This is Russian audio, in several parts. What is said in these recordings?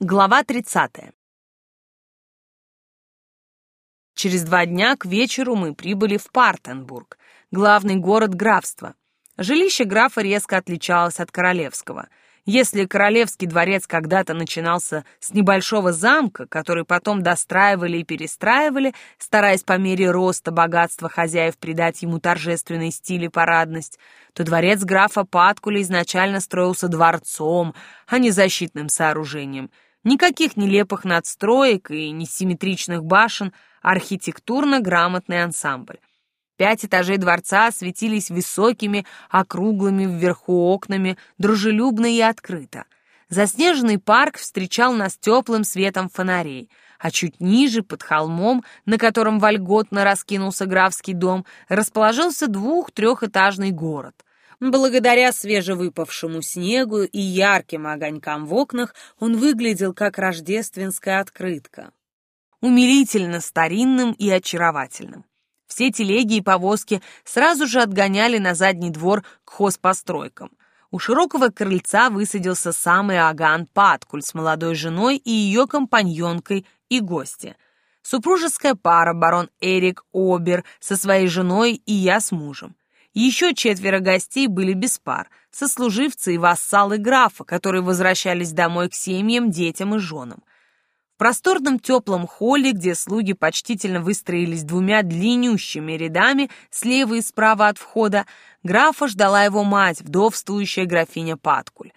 Глава 30. Через два дня к вечеру мы прибыли в Партенбург, главный город графства. Жилище графа резко отличалось от королевского. Если королевский дворец когда-то начинался с небольшого замка, который потом достраивали и перестраивали, стараясь по мере роста богатства хозяев придать ему торжественный стиль и парадность, то дворец графа Паткуля изначально строился дворцом, а не защитным сооружением. Никаких нелепых надстроек и несимметричных башен, архитектурно грамотный ансамбль. Пять этажей дворца светились высокими, округлыми вверху окнами, дружелюбно и открыто. Заснеженный парк встречал нас теплым светом фонарей, а чуть ниже, под холмом, на котором вольготно раскинулся графский дом, расположился двух-трехэтажный город. Благодаря свежевыпавшему снегу и ярким огонькам в окнах он выглядел как рождественская открытка. Умилительно старинным и очаровательным. Все телеги и повозки сразу же отгоняли на задний двор к хозпостройкам. У широкого крыльца высадился самый Аган Паткуль с молодой женой и ее компаньонкой и гости. Супружеская пара барон Эрик Обер со своей женой и я с мужем. Еще четверо гостей были без пар, сослуживцы и вассалы графа, которые возвращались домой к семьям, детям и женам просторном теплом холле, где слуги почтительно выстроились двумя длиннющими рядами слева и справа от входа, графа ждала его мать, вдовствующая графиня Паткуль.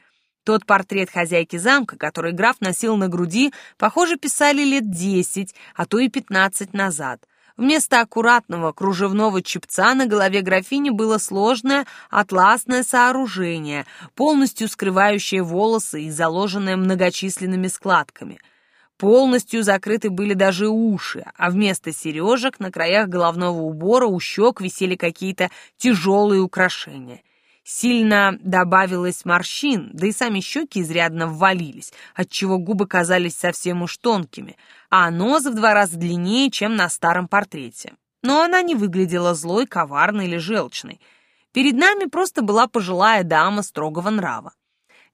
Тот портрет хозяйки замка, который граф носил на груди, похоже, писали лет десять, а то и пятнадцать назад. Вместо аккуратного кружевного чепца на голове графини было сложное атласное сооружение, полностью скрывающее волосы и заложенное многочисленными складками – Полностью закрыты были даже уши, а вместо сережек на краях головного убора у щек висели какие-то тяжелые украшения. Сильно добавилось морщин, да и сами щеки изрядно ввалились, отчего губы казались совсем уж тонкими, а нос в два раза длиннее, чем на старом портрете. Но она не выглядела злой, коварной или желчной. Перед нами просто была пожилая дама строгого нрава.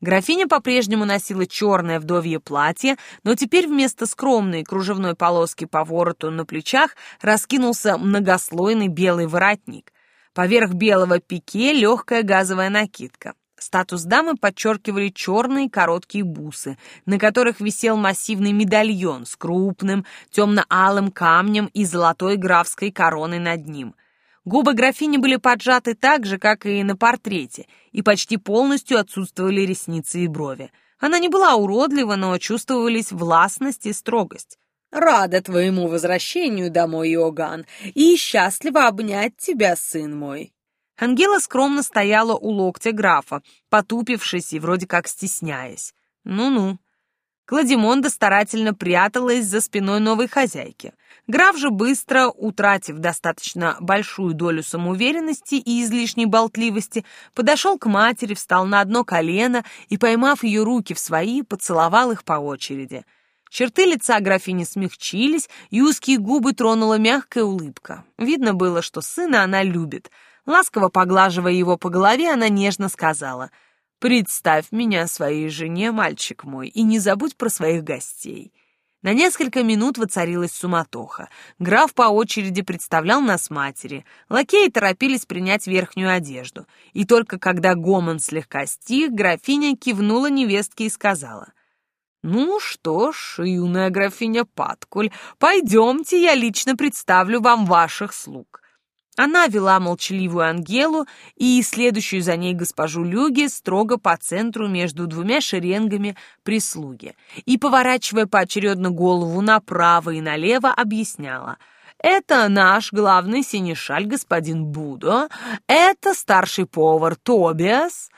Графиня по-прежнему носила черное вдовье платье, но теперь вместо скромной кружевной полоски по вороту на плечах раскинулся многослойный белый воротник. Поверх белого пике легкая газовая накидка. Статус дамы подчеркивали черные короткие бусы, на которых висел массивный медальон с крупным темно-алым камнем и золотой графской короной над ним — Губы графини были поджаты так же, как и на портрете, и почти полностью отсутствовали ресницы и брови. Она не была уродлива, но чувствовались властность и строгость. «Рада твоему возвращению домой, Иоганн, и счастлива обнять тебя, сын мой». Ангела скромно стояла у локтя графа, потупившись и вроде как стесняясь. «Ну-ну». Кладимонда старательно пряталась за спиной новой хозяйки — Граф же быстро, утратив достаточно большую долю самоуверенности и излишней болтливости, подошел к матери, встал на одно колено и, поймав ее руки в свои, поцеловал их по очереди. Черты лица графини смягчились, и узкие губы тронула мягкая улыбка. Видно было, что сына она любит. Ласково поглаживая его по голове, она нежно сказала «Представь меня своей жене, мальчик мой, и не забудь про своих гостей». На несколько минут воцарилась суматоха. Граф по очереди представлял нас матери. Лакеи торопились принять верхнюю одежду. И только когда гомон слегка стих, графиня кивнула невестке и сказала. «Ну что ж, юная графиня Паткуль, пойдемте, я лично представлю вам ваших слуг». Она вела молчаливую Ангелу и следующую за ней госпожу Люги строго по центру между двумя шеренгами прислуги и, поворачивая поочередно голову направо и налево, объясняла — это наш главный синешаль господин Будо, это старший повар Тобиас,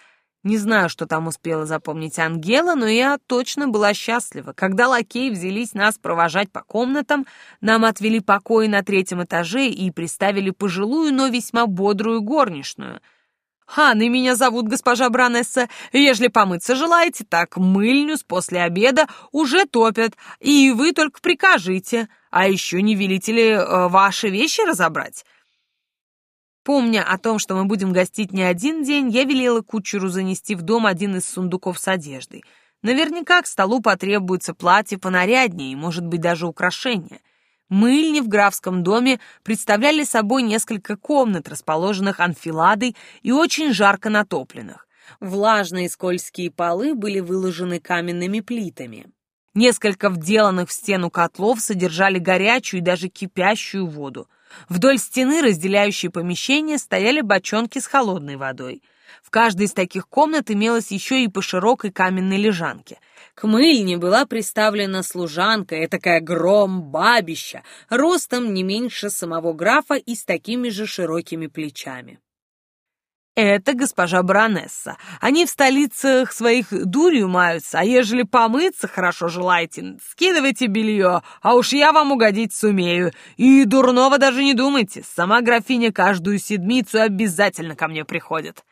не знаю, что там успела запомнить Ангела, но я точно была счастлива. Когда лакеи взялись нас провожать по комнатам, нам отвели покои на третьем этаже и приставили пожилую, но весьма бодрую горничную. «Ханны меня зовут госпожа Бранесса. Ежели помыться желаете, так мыльню с после обеда уже топят, и вы только прикажите. А еще не велите ли э, ваши вещи разобрать?» Помня о том, что мы будем гостить не один день, я велела кучеру занести в дом один из сундуков с одеждой. Наверняка к столу потребуется платье понаряднее и, может быть, даже украшения. Мыльни в графском доме представляли собой несколько комнат, расположенных анфиладой и очень жарко натопленных. Влажные скользкие полы были выложены каменными плитами. Несколько вделанных в стену котлов содержали горячую и даже кипящую воду. Вдоль стены, разделяющей помещение, стояли бочонки с холодной водой. В каждой из таких комнат имелось еще и по широкой каменной лежанке. К мыльне была приставлена служанка, этакая гром-бабища, ростом не меньше самого графа и с такими же широкими плечами. Это госпожа баронесса. Они в столицах своих дурью маются, а ежели помыться хорошо желаете, скидывайте белье, а уж я вам угодить сумею. И дурного даже не думайте, сама графиня каждую седмицу обязательно ко мне приходит.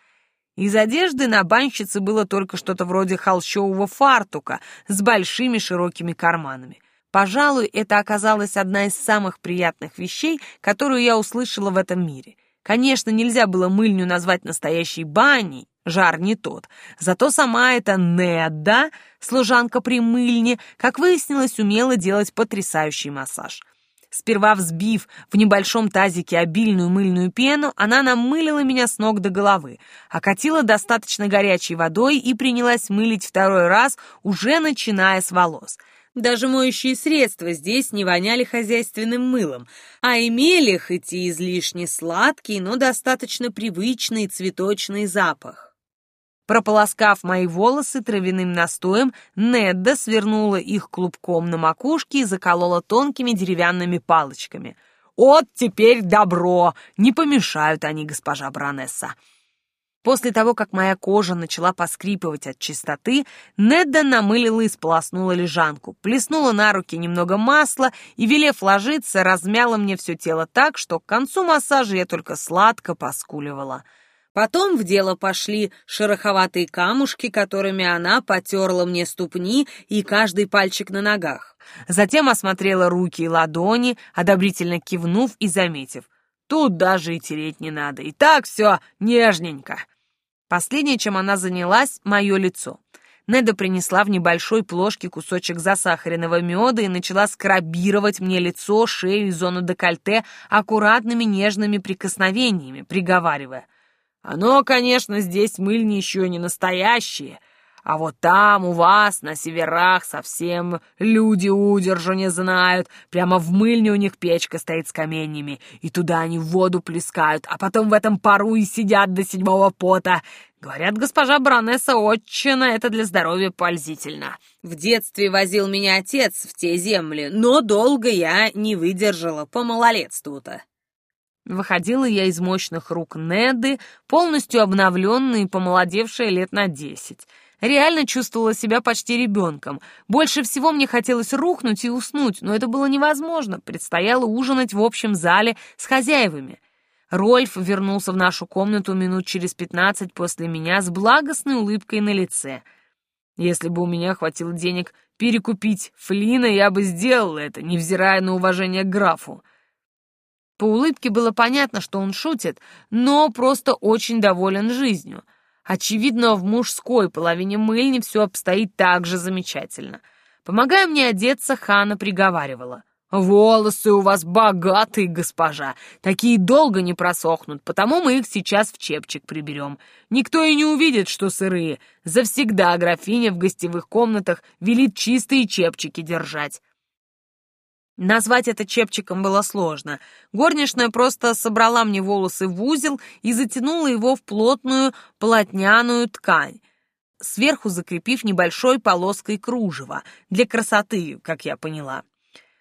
Из одежды на банщице было только что-то вроде холщового фартука с большими широкими карманами. Пожалуй, это оказалась одна из самых приятных вещей, которую я услышала в этом мире. Конечно, нельзя было мыльню назвать настоящей баней, жар не тот. Зато сама эта Недда, служанка при мыльне, как выяснилось, умела делать потрясающий массаж — Сперва взбив в небольшом тазике обильную мыльную пену, она намылила меня с ног до головы, окатила достаточно горячей водой и принялась мылить второй раз, уже начиная с волос. Даже моющие средства здесь не воняли хозяйственным мылом, а имели хоть и излишне сладкий, но достаточно привычный цветочный запах. Прополоскав мои волосы травяным настоем, Недда свернула их клубком на макушке и заколола тонкими деревянными палочками. «Вот теперь добро! Не помешают они, госпожа баронесса!» После того, как моя кожа начала поскрипывать от чистоты, Недда намылила и сполоснула лежанку, плеснула на руки немного масла и, велев ложиться, размяла мне все тело так, что к концу массажа я только сладко поскуливала — Потом в дело пошли шероховатые камушки, которыми она потерла мне ступни и каждый пальчик на ногах. Затем осмотрела руки и ладони, одобрительно кивнув и заметив. Тут даже и тереть не надо, и так все нежненько. Последнее, чем она занялась, мое лицо. Неда принесла в небольшой плошке кусочек засахаренного меда и начала скрабировать мне лицо, шею и зону декольте аккуратными нежными прикосновениями, приговаривая — оно, конечно, здесь мыльни еще не настоящие, а вот там у вас, на северах, совсем люди удержу не знают. Прямо в мыльне у них печка стоит с каменьями, и туда они воду плескают, а потом в этом пару и сидят до седьмого пота. Говорят, госпожа баронесса отчина, это для здоровья пользительно. В детстве возил меня отец в те земли, но долго я не выдержала по малолетству-то. Выходила я из мощных рук Неды, полностью обновленная и помолодевшая лет на десять. Реально чувствовала себя почти ребенком. Больше всего мне хотелось рухнуть и уснуть, но это было невозможно. Предстояло ужинать в общем зале с хозяевами. Рольф вернулся в нашу комнату минут через пятнадцать после меня с благостной улыбкой на лице. Если бы у меня хватило денег перекупить Флина, я бы сделал это, невзирая на уважение к графу. По улыбке было понятно, что он шутит, но просто очень доволен жизнью. Очевидно, в мужской половине мыльни все обстоит так же замечательно. Помогая мне одеться, Хана приговаривала. «Волосы у вас богатые, госпожа, такие долго не просохнут, потому мы их сейчас в чепчик приберем. Никто и не увидит, что сырые. Завсегда графиня в гостевых комнатах велит чистые чепчики держать. Назвать это чепчиком было сложно. Горничная просто собрала мне волосы в узел и затянула его в плотную полотняную ткань, сверху закрепив небольшой полоской кружева, для красоты, как я поняла.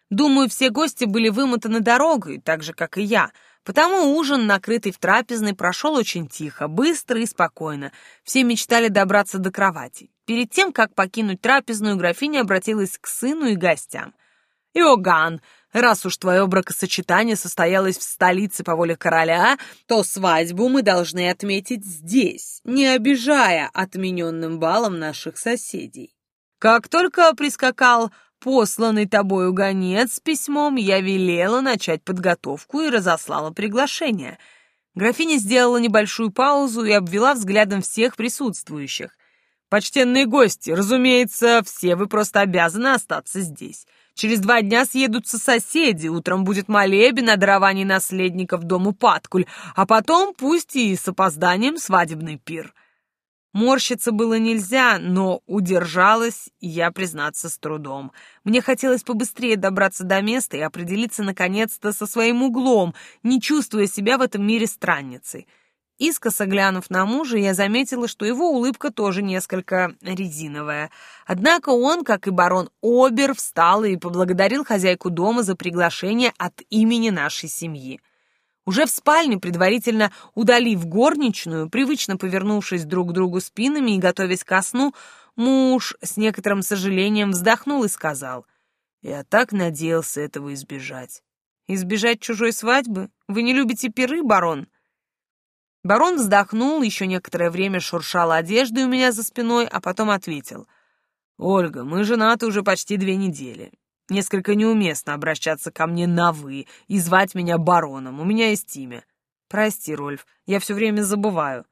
Думаю, все гости были вымотаны дорогой, так же, как и я, потому ужин, накрытый в трапезной, прошел очень тихо, быстро и спокойно. Все мечтали добраться до кровати. Перед тем, как покинуть трапезную, графиня обратилась к сыну и гостям — Иоганн, раз уж твое бракосочетание состоялось в столице по воле короля, то свадьбу мы должны отметить здесь, не обижая отмененным балом наших соседей. Как только прискакал посланный тобою гонец с письмом, я велела начать подготовку и разослала приглашение. Графиня сделала небольшую паузу и обвела взглядом всех присутствующих. Почтенные гости, разумеется, все вы просто обязаны остаться здесь. Через два дня съедутся соседи, утром будет молебен о даровании наследников дому Паткуль, а потом, пусть и с опозданием, свадебный пир». Морщиться было нельзя, но удержалась я, признаться, с трудом. Мне хотелось побыстрее добраться до места и определиться наконец-то со своим углом, не чувствуя себя в этом мире странницей. Искоса глянув на мужа, я заметила, что его улыбка тоже несколько резиновая. Однако он, как и барон Обер, встал и поблагодарил хозяйку дома за приглашение от имени нашей семьи. Уже в спальне, предварительно удалив горничную, привычно повернувшись друг к другу спинами и готовясь ко сну, муж с некоторым сожалением вздохнул и сказал, «Я так надеялся этого избежать». «Избежать чужой свадьбы? Вы не любите пиры, барон?» Барон вздохнул, еще некоторое время шуршал одеждой у меня за спиной, а потом ответил. «Ольга, мы женаты уже почти две недели. Несколько неуместно обращаться ко мне на «вы» и звать меня бароном. У меня есть имя. Прости, Рольф, я все время забываю.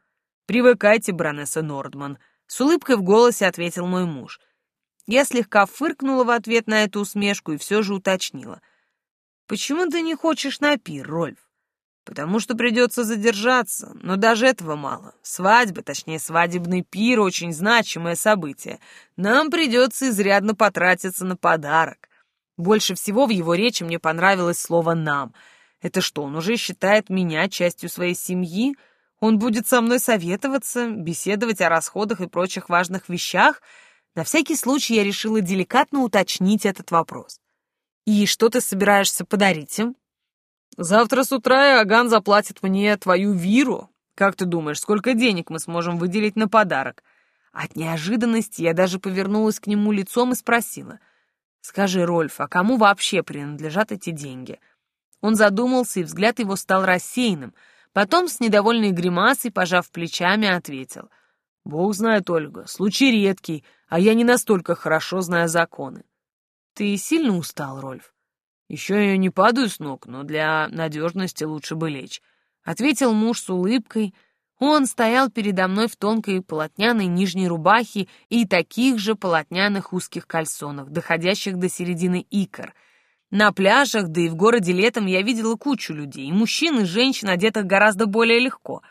Привыкайте, баронесса Нордман. С улыбкой в голосе ответил мой муж. Я слегка фыркнула в ответ на эту усмешку и все же уточнила. «Почему ты не хочешь на пир, Рольф?» Потому что придется задержаться, но даже этого мало. Свадьба, точнее свадебный пир, очень значимое событие. Нам придется изрядно потратиться на подарок. Больше всего в его речи мне понравилось слово «нам». Это что, он уже считает меня частью своей семьи? Он будет со мной советоваться, беседовать о расходах и прочих важных вещах? На всякий случай я решила деликатно уточнить этот вопрос. «И что ты собираешься подарить им?» Завтра с утра Иоганн заплатит мне твою виру. Как ты думаешь, сколько денег мы сможем выделить на подарок?» От неожиданности я даже повернулась к нему лицом и спросила. «Скажи, Рольф, а кому вообще принадлежат эти деньги?» Он задумался, и взгляд его стал рассеянным. Потом с недовольной гримасой, пожав плечами, ответил. «Бог знает, Ольга, случай редкий, а я не настолько хорошо знаю законы». «Ты сильно устал, Рольф?» Еще я не падаю с ног, но для надежности лучше бы лечь. Ответил муж с улыбкой. Он стоял передо мной в тонкой полотняной нижней рубахе и таких же полотняных узких кальсонах, доходящих до середины икр. На пляжах, да и в городе летом я видела кучу людей, и мужчин, и женщин, одетых гораздо более легко.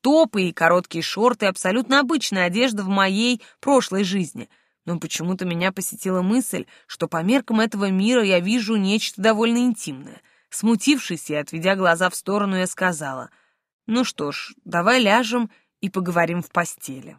Топы и короткие шорты — абсолютно обычная одежда в моей прошлой жизни — но почему-то меня посетила мысль, что по меркам этого мира я вижу нечто довольно интимное. Смутившись и отведя глаза в сторону, я сказала, «Ну что ж, давай ляжем и поговорим в постели».